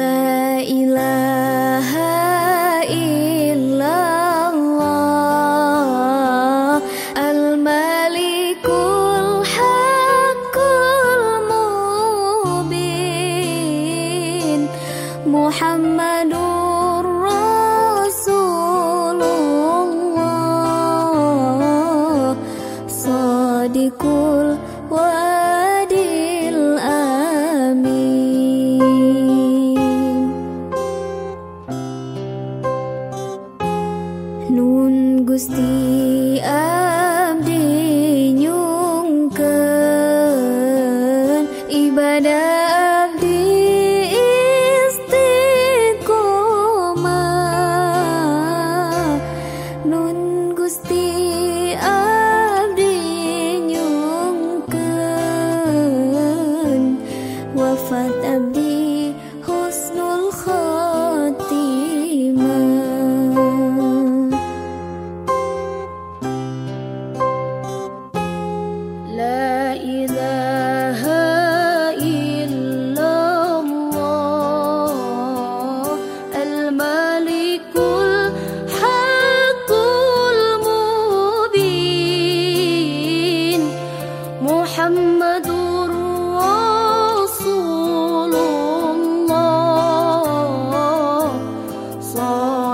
La ilaha illallah Al-Malikul Haqqul Mubin Muhammadun amdinyung ibadah Abdi isma Nun Gusti Abdi nhung cơ wafat Abdi